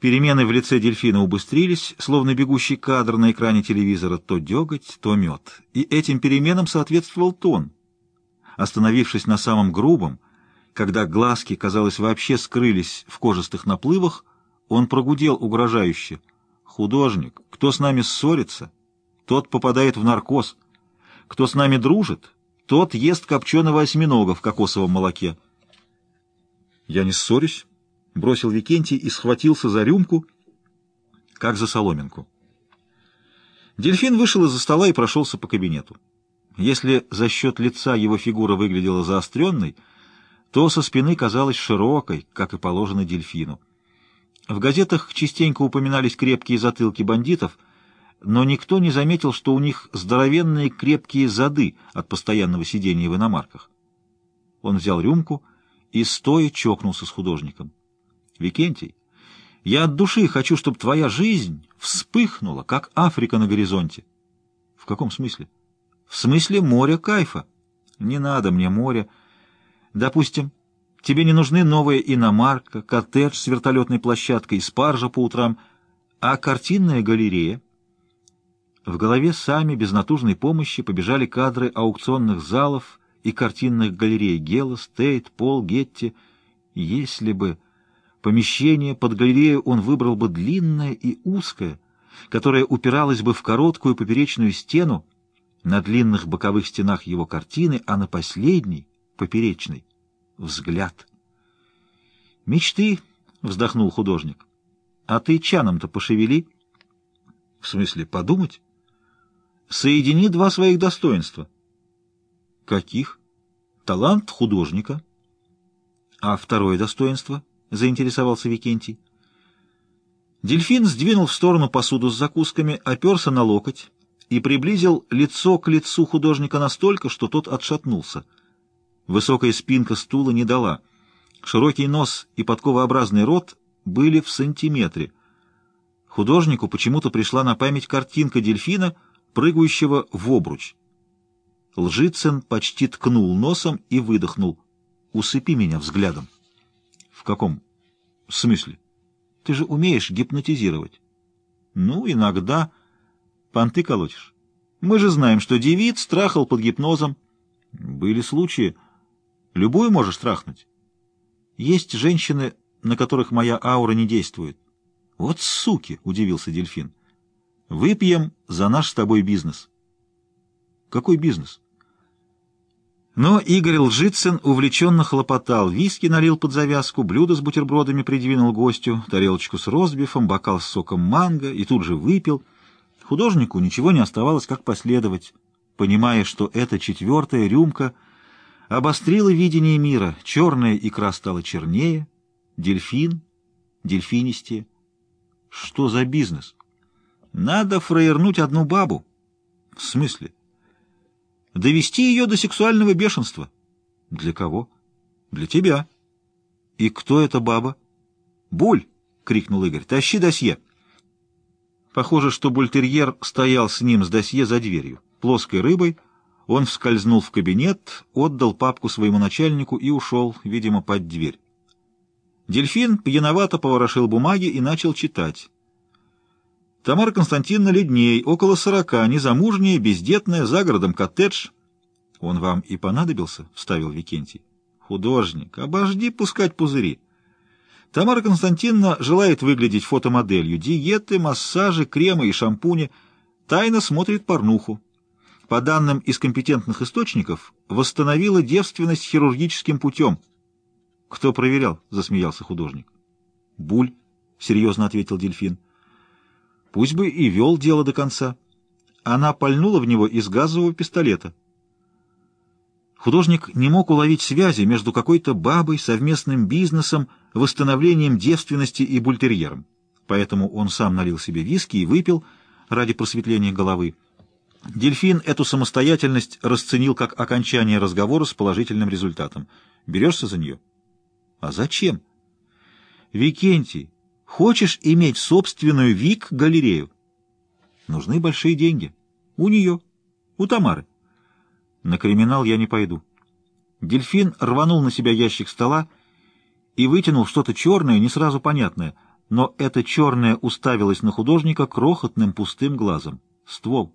Перемены в лице дельфина убыстрились, словно бегущий кадр на экране телевизора, то деготь, то мед. И этим переменам соответствовал тон. Остановившись на самом грубом, когда глазки, казалось, вообще скрылись в кожистых наплывах, он прогудел угрожающе. «Художник, кто с нами ссорится, тот попадает в наркоз. Кто с нами дружит, тот ест копченого осьминога в кокосовом молоке». «Я не ссорюсь», — бросил Викентий и схватился за рюмку, как за соломинку. Дельфин вышел из-за стола и прошелся по кабинету. Если за счет лица его фигура выглядела заостренной, то со спины казалась широкой, как и положено дельфину. В газетах частенько упоминались крепкие затылки бандитов, но никто не заметил, что у них здоровенные крепкие зады от постоянного сидения в иномарках. Он взял рюмку и стоя чокнулся с художником. «Викентий, я от души хочу, чтобы твоя жизнь вспыхнула, как Африка на горизонте». «В каком смысле?» «В смысле моря кайфа. Не надо мне моря. Допустим, тебе не нужны новая иномарка, коттедж с вертолетной площадкой, спаржа по утрам, а картинная галерея». В голове сами, без натужной помощи, побежали кадры аукционных залов и картинных галерей Гелос, Тейт, Пол, Гетти. Если бы... Помещение под галерею он выбрал бы длинное и узкое, которое упиралось бы в короткую поперечную стену, на длинных боковых стенах его картины, а на последней, поперечной, взгляд. «Мечты!» — вздохнул художник. «А ты чаном-то пошевели?» «В смысле, подумать?» «Соедини два своих достоинства». «Каких?» «Талант художника». «А второе достоинство?» — заинтересовался Викентий. Дельфин сдвинул в сторону посуду с закусками, оперся на локоть и приблизил лицо к лицу художника настолько, что тот отшатнулся. Высокая спинка стула не дала. Широкий нос и подковообразный рот были в сантиметре. Художнику почему-то пришла на память картинка дельфина, прыгающего в обруч. Лжицын почти ткнул носом и выдохнул. «Усыпи меня взглядом». «В каком смысле? Ты же умеешь гипнотизировать». «Ну, иногда...» «Понты колотишь. Мы же знаем, что девиц страхал под гипнозом». «Были случаи. Любую можешь страхнуть. Есть женщины, на которых моя аура не действует». «Вот суки!» — удивился дельфин. «Выпьем за наш с тобой бизнес». «Какой бизнес?» Но Игорь Лжицын увлеченно хлопотал. Виски налил под завязку, блюдо с бутербродами придвинул гостю, тарелочку с розбифом, бокал с соком манго и тут же выпил. Художнику ничего не оставалось, как последовать, понимая, что эта четвертая рюмка обострила видение мира. Черная икра стала чернее, дельфин, дельфинистее. Что за бизнес? Надо фраернуть одну бабу. В смысле? Довести ее до сексуального бешенства. Для кого? Для тебя. И кто эта баба? Буль! — крикнул Игорь. Тащи досье. Похоже, что бультерьер стоял с ним с досье за дверью. Плоской рыбой он вскользнул в кабинет, отдал папку своему начальнику и ушел, видимо, под дверь. Дельфин пьяновато поворошил бумаги и начал читать. Тамара Константиновна Ледней, около сорока, незамужняя, бездетная, за городом коттедж. — Он вам и понадобился? — вставил Викентий. — Художник, обожди пускать пузыри. Тамара Константиновна желает выглядеть фотомоделью. Диеты, массажи, кремы и шампуни. Тайно смотрит порнуху. По данным из компетентных источников, восстановила девственность хирургическим путем. — Кто проверял? — засмеялся художник. — Буль, — серьезно ответил дельфин. — Пусть бы и вел дело до конца. Она пальнула в него из газового пистолета. Художник не мог уловить связи между какой-то бабой, совместным бизнесом, восстановлением девственности и бультерьером. Поэтому он сам налил себе виски и выпил ради просветления головы. Дельфин эту самостоятельность расценил как окончание разговора с положительным результатом. Берешься за нее? А зачем? Викентий, Хочешь иметь собственную ВИК-галерею? Нужны большие деньги. У нее, у Тамары. На криминал я не пойду. Дельфин рванул на себя ящик стола и вытянул что-то черное, не сразу понятное. но это черное уставилось на художника крохотным пустым глазом. Ствол.